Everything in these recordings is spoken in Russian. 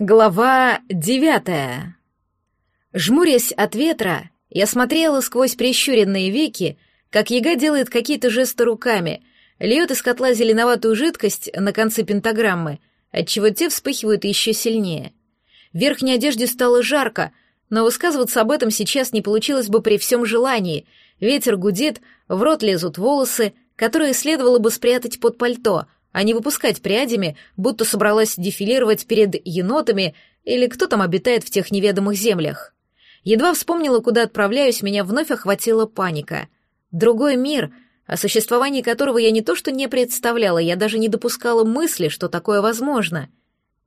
Глава девятая. Жмурясь от ветра, я смотрела сквозь прищуренные веки, как яга делает какие-то жесты руками, льет из котла зеленоватую жидкость на конце пентаграммы, отчего те вспыхивают еще сильнее. В верхней одежде стало жарко, но высказываться об этом сейчас не получилось бы при всем желании. Ветер гудит, в рот лезут волосы, которые следовало бы спрятать под пальто — а не выпускать прядями, будто собралась дефилировать перед енотами или кто там обитает в тех неведомых землях. Едва вспомнила, куда отправляюсь, меня вновь охватила паника. Другой мир, о существовании которого я не то что не представляла, я даже не допускала мысли, что такое возможно.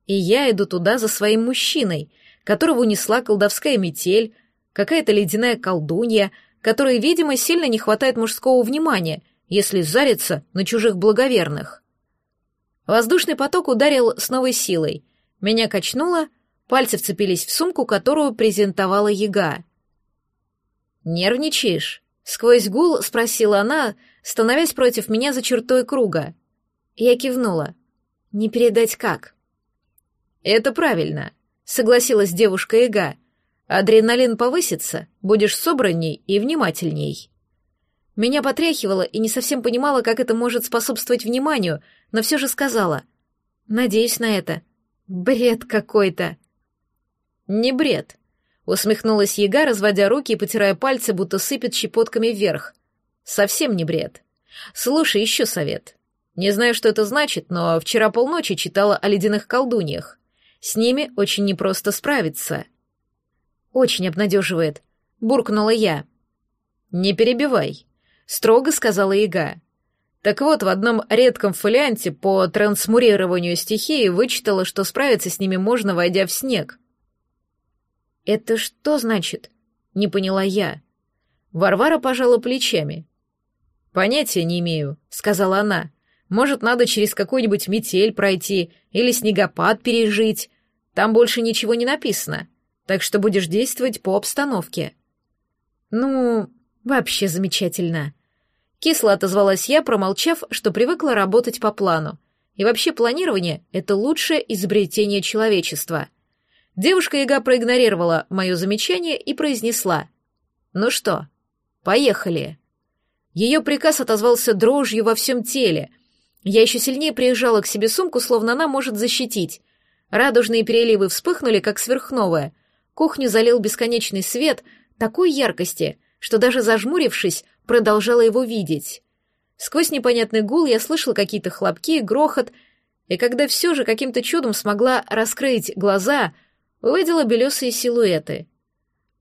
И я иду туда за своим мужчиной, которого унесла колдовская метель, какая-то ледяная колдунья, которой, видимо, сильно не хватает мужского внимания, если зарится на чужих благоверных. Воздушный поток ударил с новой силой. Меня качнуло, пальцы вцепились в сумку, которую презентовала яга. «Нервничаешь?» — сквозь гул спросила она, становясь против меня за чертой круга. Я кивнула. «Не передать как?» «Это правильно», — согласилась девушка Яга. «Адреналин повысится, будешь собранней и внимательней». Меня потряхивало и не совсем понимала, как это может способствовать вниманию, но все же сказала. «Надеюсь на это. Бред какой-то». «Не бред», — усмехнулась яга, разводя руки и потирая пальцы, будто сыпет щепотками вверх. «Совсем не бред. Слушай, еще совет. Не знаю, что это значит, но вчера полночи читала о ледяных колдуньях. С ними очень непросто справиться». «Очень обнадеживает», — буркнула я. «Не перебивай», строго сказала Ига. Так вот, в одном редком фолианте по трансмурированию стихии вычитала, что справиться с ними можно, войдя в снег. «Это что значит?» — не поняла я. Варвара пожала плечами. «Понятия не имею», — сказала она. «Может, надо через какую-нибудь метель пройти или снегопад пережить. Там больше ничего не написано, так что будешь действовать по обстановке». «Ну, вообще замечательно», Кисло отозвалась я, промолчав, что привыкла работать по плану. И вообще планирование — это лучшее изобретение человечества. Девушка-яга проигнорировала мое замечание и произнесла. «Ну что, поехали». Ее приказ отозвался дрожью во всем теле. Я еще сильнее приезжала к себе сумку, словно она может защитить. Радужные переливы вспыхнули, как сверхновая. Кухню залил бесконечный свет такой яркости, что даже зажмурившись, продолжала его видеть. Сквозь непонятный гул я слышала какие-то хлопки, грохот, и когда все же каким-то чудом смогла раскрыть глаза, увидела белесые силуэты.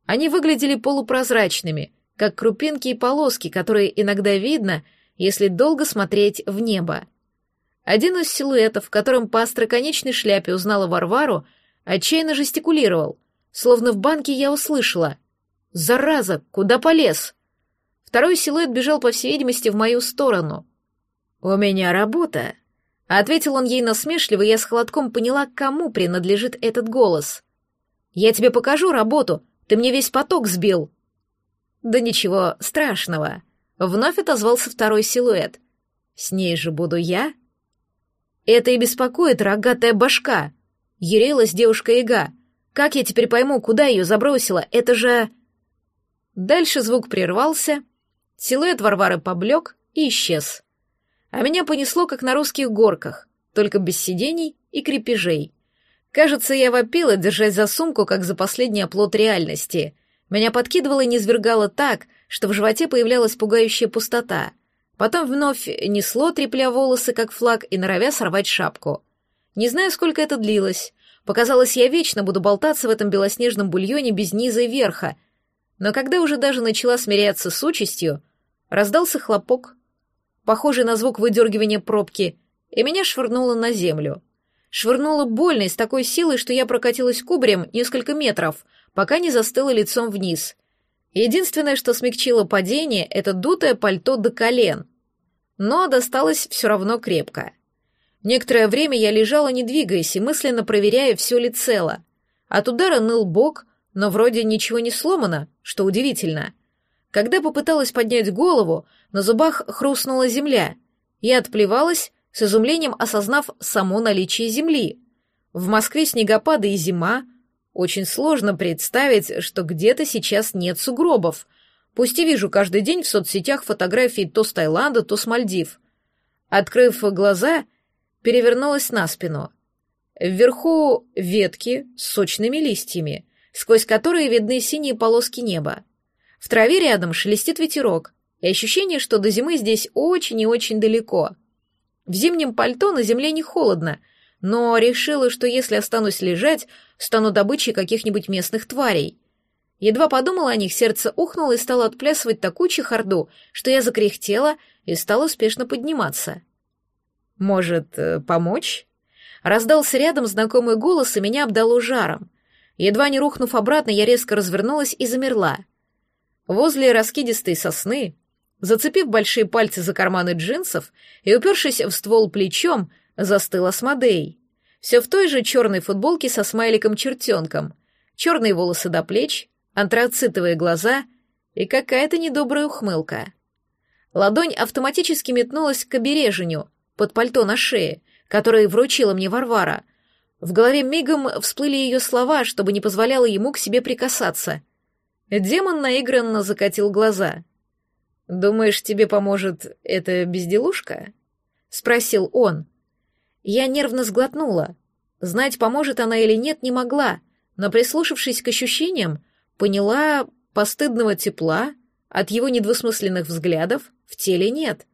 Они выглядели полупрозрачными, как крупинки и полоски, которые иногда видно, если долго смотреть в небо. Один из силуэтов, в котором по остроконечной шляпе узнала Варвару, отчаянно жестикулировал, словно в банке я услышала. «Зараза, куда полез?» Второй силуэт бежал, по всей видимости, в мою сторону. «У меня работа», — ответил он ей насмешливо, и я с холодком поняла, кому принадлежит этот голос. «Я тебе покажу работу, ты мне весь поток сбил». «Да ничего страшного», — вновь отозвался второй силуэт. «С ней же буду я». «Это и беспокоит рогатая башка», — ярилась девушка-яга. «Как я теперь пойму, куда ее забросила? Это же...» Дальше звук прервался, Силуэт Варвары поблек и исчез. А меня понесло, как на русских горках, только без сидений и крепежей. Кажется, я вопила, держась за сумку, как за последний оплот реальности. Меня подкидывало и низвергало так, что в животе появлялась пугающая пустота. Потом вновь несло, трепля волосы, как флаг, и норовя сорвать шапку. Не знаю, сколько это длилось. Показалось, я вечно буду болтаться в этом белоснежном бульоне без низа и верха. Но когда уже даже начала смиряться с участью, Раздался хлопок, похожий на звук выдергивания пробки, и меня швырнуло на землю. Швырнуло больно с такой силой, что я прокатилась кубарем несколько метров, пока не застыла лицом вниз. Единственное, что смягчило падение, это дутое пальто до колен. Но досталось все равно крепко. Некоторое время я лежала, не двигаясь, и мысленно проверяя, все ли цело. От удара ныл бок, но вроде ничего не сломано, что удивительно. Когда попыталась поднять голову, на зубах хрустнула земля. Я отплевалась, с изумлением осознав само наличие земли. В Москве снегопады и зима. Очень сложно представить, что где-то сейчас нет сугробов. Пусть и вижу каждый день в соцсетях фотографии то с Таиланда, то с Мальдив. Открыв глаза, перевернулась на спину. Вверху ветки с сочными листьями, сквозь которые видны синие полоски неба. В траве рядом шелестит ветерок, и ощущение, что до зимы здесь очень и очень далеко. В зимнем пальто на земле не холодно, но решила, что если останусь лежать, стану добычей каких-нибудь местных тварей. Едва подумала о них, сердце ухнуло и стало отплясывать такую чехарду, что я закряхтела и стала спешно подниматься. «Может, э, помочь?» Раздался рядом знакомый голос, и меня обдало жаром. Едва не рухнув обратно, я резко развернулась и замерла. Возле раскидистой сосны, зацепив большие пальцы за карманы джинсов и упершись в ствол плечом, застыл Асмодей. Все в той же черной футболке со смайликом-чертенком, черные волосы до плеч, антрацитовые глаза и какая-то недобрая ухмылка. Ладонь автоматически метнулась к обережению, под пальто на шее, которое вручила мне Варвара. В голове мигом всплыли ее слова, чтобы не позволяло ему к себе прикасаться. Демон наигранно закатил глаза. «Думаешь, тебе поможет эта безделушка?» — спросил он. Я нервно сглотнула. Знать, поможет она или нет, не могла, но, прислушавшись к ощущениям, поняла, постыдного тепла от его недвусмысленных взглядов в теле нет.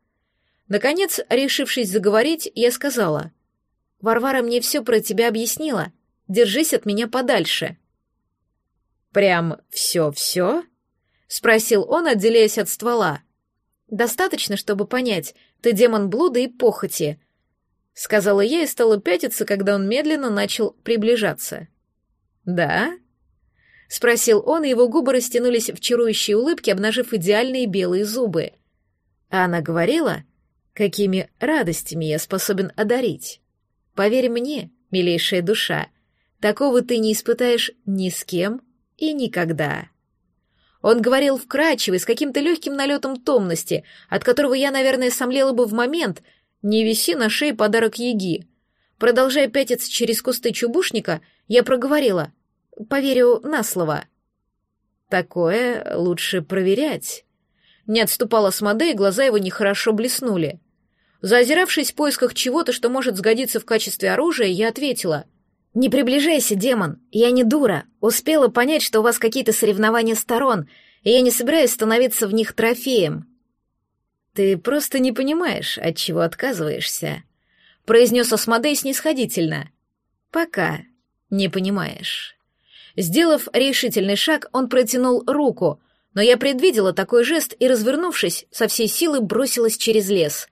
Наконец, решившись заговорить, я сказала, «Варвара мне все про тебя объяснила. Держись от меня подальше». «Прям все-все?» — спросил он, отделяясь от ствола. «Достаточно, чтобы понять, ты демон блуда и похоти», — сказала я и стала пятиться, когда он медленно начал приближаться. «Да?» — спросил он, и его губы растянулись в чарующие улыбки, обнажив идеальные белые зубы. А она говорила, какими радостями я способен одарить. Поверь мне, милейшая душа, такого ты не испытаешь ни с кем и никогда. Он говорил вкрадчиво, с каким-то легким налетом томности, от которого я, наверное, сомлела бы в момент, не виси на шее подарок еги. Продолжая пятиться через кусты чубушника, я проговорила. Поверю на слово. Такое лучше проверять. Не отступала с Маде, и глаза его нехорошо блеснули. Заозиравшись в поисках чего-то, что может сгодиться в качестве оружия, я ответила. «Не приближайся, демон, я не дура. Успела понять, что у вас какие-то соревнования сторон, и я не собираюсь становиться в них трофеем». «Ты просто не понимаешь, от чего отказываешься», — произнес Осмодей снисходительно. «Пока не понимаешь». Сделав решительный шаг, он протянул руку, но я предвидела такой жест и, развернувшись, со всей силы бросилась через лес.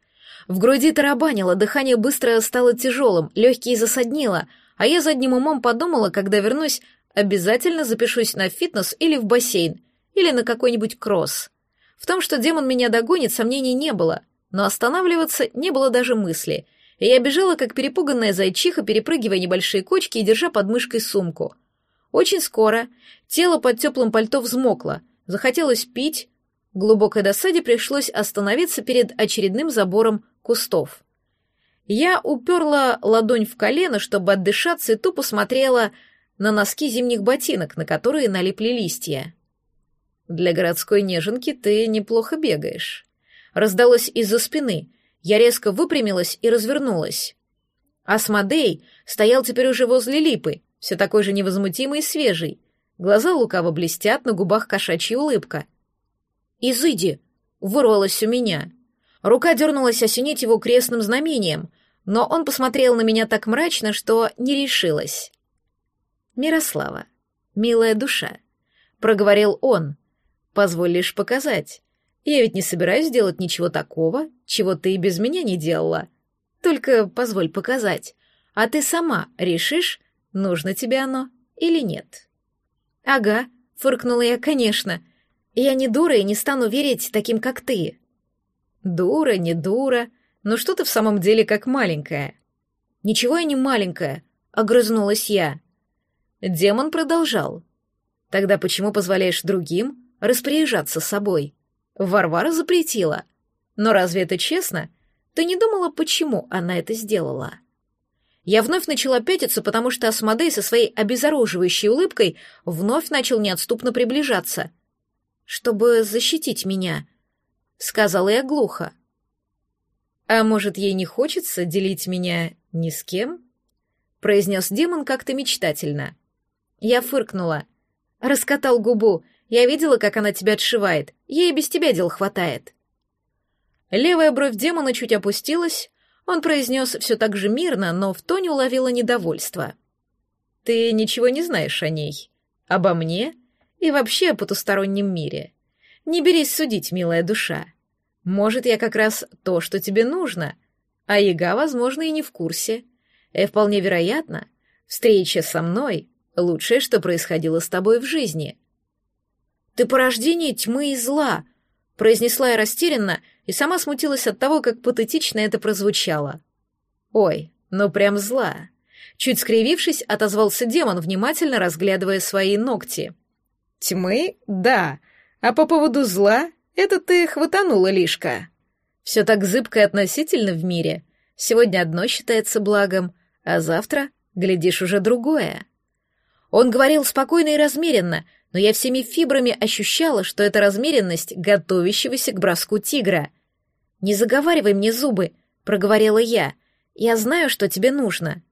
В груди тарабанило, дыхание быстро стало тяжелым, легкие засаднило — а я задним умом подумала, когда вернусь, обязательно запишусь на фитнес или в бассейн, или на какой-нибудь кросс. В том, что демон меня догонит, сомнений не было, но останавливаться не было даже мысли, и я бежала, как перепуганная зайчиха, перепрыгивая небольшие кочки и держа под мышкой сумку. Очень скоро тело под теплым пальто взмокло, захотелось пить, в глубокой досаде пришлось остановиться перед очередным забором кустов. Я уперла ладонь в колено, чтобы отдышаться, и тупо смотрела на носки зимних ботинок, на которые налипли листья. «Для городской неженки ты неплохо бегаешь». Раздалось из-за спины. Я резко выпрямилась и развернулась. Асмодей стоял теперь уже возле липы, все такой же невозмутимый и свежий. Глаза лукаво блестят, на губах кошачья улыбка. «Изыди!» — вырвалось у меня. Рука дернулась осенить его крестным знамением, но он посмотрел на меня так мрачно, что не решилась. «Мирослава, милая душа», — проговорил он, — «позволь лишь показать. Я ведь не собираюсь делать ничего такого, чего ты и без меня не делала. Только позволь показать, а ты сама решишь, нужно тебе оно или нет». «Ага», — фыркнула я, — «конечно. Я не дура и не стану верить таким, как ты». «Дура, не дура», ну что ты в самом деле как маленькая?» «Ничего я не маленькая», — огрызнулась я. Демон продолжал. «Тогда почему позволяешь другим распоряжаться собой? Варвара запретила. Но разве это честно? Ты не думала, почему она это сделала?» Я вновь начала пятиться, потому что Асмодей со своей обезоруживающей улыбкой вновь начал неотступно приближаться. «Чтобы защитить меня», — сказала я глухо. «А может, ей не хочется делить меня ни с кем?» — произнес демон как-то мечтательно. Я фыркнула. Раскатал губу. Я видела, как она тебя отшивает. Ей без тебя дел хватает. Левая бровь демона чуть опустилась. Он произнес все так же мирно, но в тоне уловила недовольство. «Ты ничего не знаешь о ней. Обо мне и вообще о потустороннем мире. Не берись судить, милая душа. Может, я как раз то, что тебе нужно, а яга, возможно, и не в курсе. И вполне вероятно, встреча со мной — лучшее, что происходило с тобой в жизни». «Ты порождение тьмы и зла», — произнесла я растерянно и сама смутилась от того, как патетично это прозвучало. «Ой, ну прям зла». Чуть скривившись, отозвался демон, внимательно разглядывая свои ногти. «Тьмы? Да. А по поводу зла? Это ты хватанула лишка. Все так зыбко и относительно в мире. Сегодня одно считается благом, а завтра, глядишь, уже другое». Он говорил спокойно и размеренно — но я всеми фибрами ощущала, что это размеренность готовящегося к броску тигра. «Не заговаривай мне зубы», — проговорила я. «Я знаю, что тебе нужно».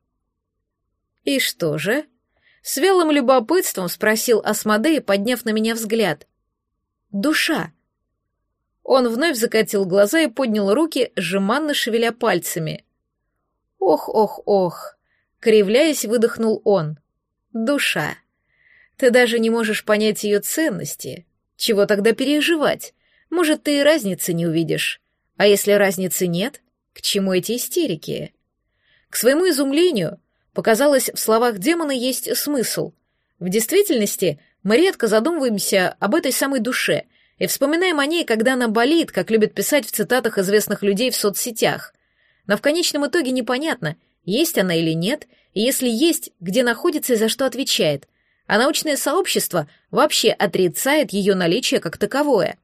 «И что же?» — с вялым любопытством спросил Асмодей, подняв на меня взгляд. «Душа». Он вновь закатил глаза и поднял руки, жеманно шевеля пальцами. «Ох, ох, ох!» — кривляясь, выдохнул он. «Душа». Ты даже не можешь понять ее ценности. Чего тогда переживать? Может, ты и разницы не увидишь. А если разницы нет, к чему эти истерики? К своему изумлению, показалось, в словах демона есть смысл. В действительности, мы редко задумываемся об этой самой душе и вспоминаем о ней, когда она болит, как любят писать в цитатах известных людей в соцсетях. Но в конечном итоге непонятно, есть она или нет, и если есть, где находится и за что отвечает — а научное сообщество вообще отрицает ее наличие как таковое.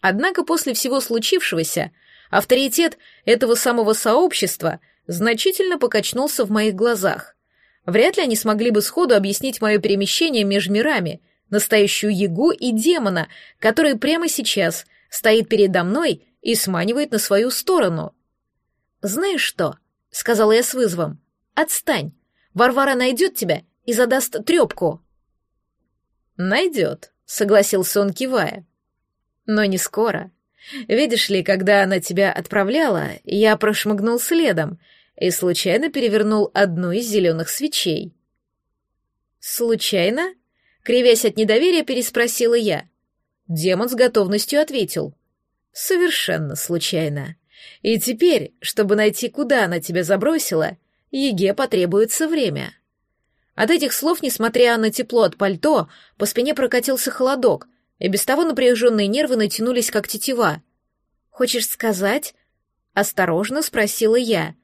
Однако после всего случившегося авторитет этого самого сообщества значительно покачнулся в моих глазах. Вряд ли они смогли бы сходу объяснить мое перемещение между мирами, настоящую ягу и демона, который прямо сейчас стоит передо мной и сманивает на свою сторону. «Знаешь что?» — сказала я с вызовом. «Отстань. Варвара найдет тебя и задаст трепку». «Найдет», — согласился он, кивая. «Но не скоро. Видишь ли, когда она тебя отправляла, я прошмыгнул следом и случайно перевернул одну из зеленых свечей». «Случайно?» — кривясь от недоверия, переспросила я. Демон с готовностью ответил. «Совершенно случайно. И теперь, чтобы найти, куда она тебя забросила, Еге потребуется время». От этих слов, несмотря на тепло от пальто, по спине прокатился холодок, и без того напряженные нервы натянулись, как тетива. «Хочешь сказать?» — осторожно спросила я.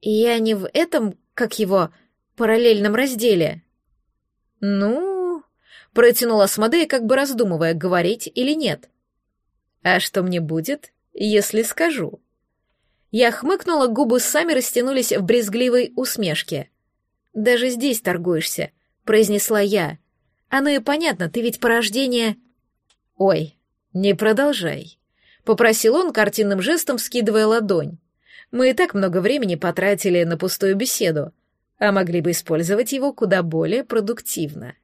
«Я не в этом, как его, параллельном разделе?» «Ну...» — протянула Смодея, как бы раздумывая, говорить или нет. «А что мне будет, если скажу?» Я хмыкнула, губы сами растянулись в брезгливой усмешке. «Даже здесь торгуешься», — произнесла я. «Оно и понятно, ты ведь порождение...» «Ой, не продолжай», — попросил он картинным жестом, скидывая ладонь. «Мы и так много времени потратили на пустую беседу, а могли бы использовать его куда более продуктивно.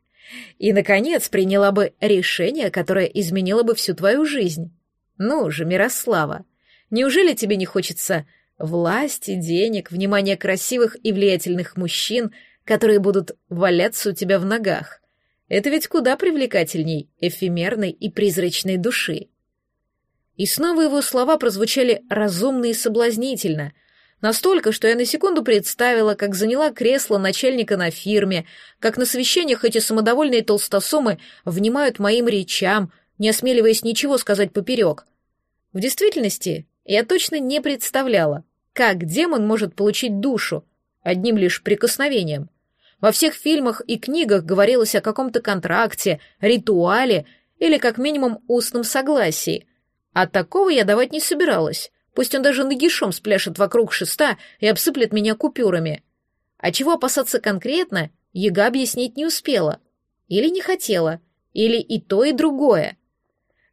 И, наконец, приняла бы решение, которое изменило бы всю твою жизнь. Ну же, Мирослава, неужели тебе не хочется Власти, денег, внимание красивых и влиятельных мужчин, которые будут валяться у тебя в ногах. Это ведь куда привлекательней эфемерной и призрачной души. И снова его слова прозвучали разумно и соблазнительно, настолько, что я на секунду представила, как заняла кресло начальника на фирме, как на совещаниях эти самодовольные толстосумы внимают моим речам, не осмеливаясь ничего сказать поперек. В действительности, я точно не представляла, как демон может получить душу одним лишь прикосновением. Во всех фильмах и книгах говорилось о каком-то контракте, ритуале или как минимум устном согласии. А такого я давать не собиралась. Пусть он даже нагишом спляшет вокруг шеста и обсыплет меня купюрами. А чего опасаться конкретно, Яга объяснить не успела. Или не хотела, или и то, и другое.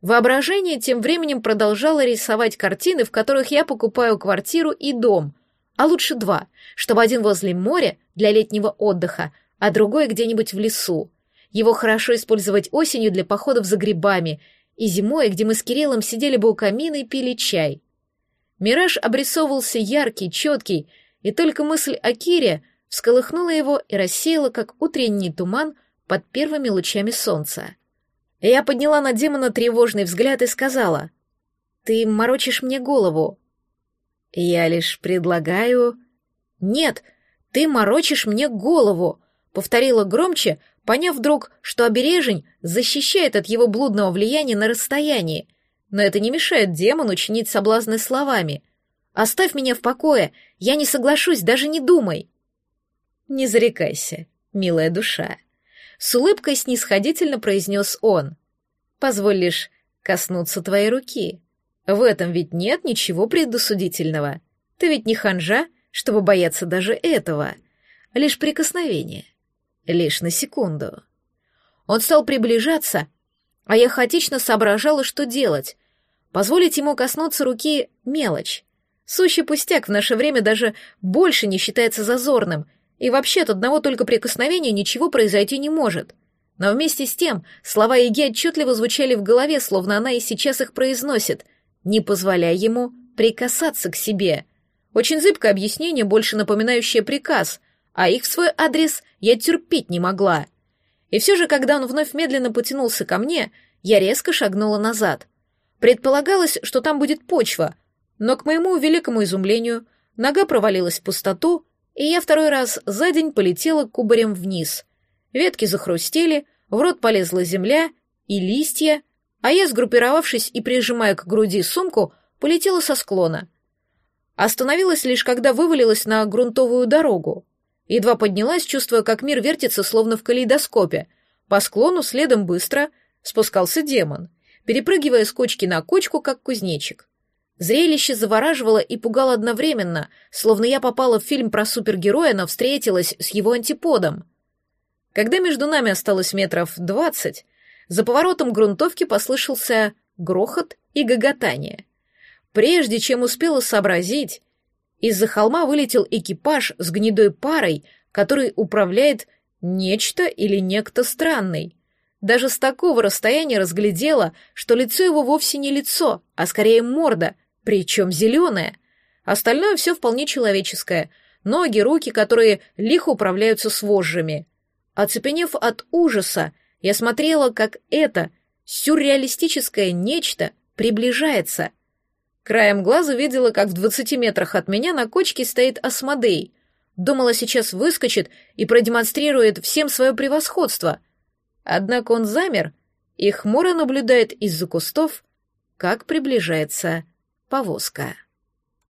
Воображение тем временем продолжало рисовать картины, в которых я покупаю квартиру и дом, а лучше два, чтобы один возле моря для летнего отдыха, а другой где-нибудь в лесу. Его хорошо использовать осенью для походов за грибами и зимой, где мы с Кириллом сидели бы у камина и пили чай. Мираж обрисовывался яркий, четкий, и только мысль о Кире всколыхнула его и рассеяла, как утренний туман под первыми лучами солнца. Я подняла на демона тревожный взгляд и сказала, «Ты морочишь мне голову». «Я лишь предлагаю...» «Нет, ты морочишь мне голову», — повторила громче, поняв вдруг, что обережень защищает от его блудного влияния на расстоянии, но это не мешает демону чинить соблазны словами. «Оставь меня в покое, я не соглашусь, даже не думай». «Не зарекайся, милая душа», с улыбкой снисходительно произнес он. «Позволь лишь коснуться твоей руки. В этом ведь нет ничего предосудительного. Ты ведь не ханжа, чтобы бояться даже этого. Лишь прикосновение. Лишь на секунду». Он стал приближаться, а я хаотично соображала, что делать. Позволить ему коснуться руки — мелочь. Сущий пустяк в наше время даже больше не считается зазорным — и вообще от одного только прикосновения ничего произойти не может. Но вместе с тем слова Еги отчетливо звучали в голове, словно она и сейчас их произносит, не позволяя ему прикасаться к себе. Очень зыбкое объяснение, больше напоминающее приказ, а их в свой адрес я терпеть не могла. И все же, когда он вновь медленно потянулся ко мне, я резко шагнула назад. Предполагалось, что там будет почва, но, к моему великому изумлению, нога провалилась в пустоту, и я второй раз за день полетела кубарем вниз. Ветки захрустели, в рот полезла земля и листья, а я, сгруппировавшись и прижимая к груди сумку, полетела со склона. Остановилась лишь, когда вывалилась на грунтовую дорогу. Едва поднялась, чувствуя, как мир вертится, словно в калейдоскопе. По склону следом быстро спускался демон, перепрыгивая с кочки на кочку, как кузнечик. Зрелище завораживало и пугало одновременно, словно я попала в фильм про супергероя, но встретилась с его антиподом. Когда между нами осталось метров двадцать, за поворотом грунтовки послышался грохот и гоготание. Прежде чем успела сообразить, из-за холма вылетел экипаж с гнедой парой, который управляет нечто или некто странный. Даже с такого расстояния разглядела, что лицо его вовсе не лицо, а скорее морда, причем зеленое. Остальное все вполне человеческое. Ноги, руки, которые лихо управляются с вожжами. Оцепенев от ужаса, я смотрела, как это сюрреалистическое нечто приближается. Краем глаза видела, как в двадцати метрах от меня на кочке стоит Асмодей. Думала, сейчас выскочит и продемонстрирует всем свое превосходство. Однако он замер и хмуро наблюдает из-за кустов, как приближается повозка.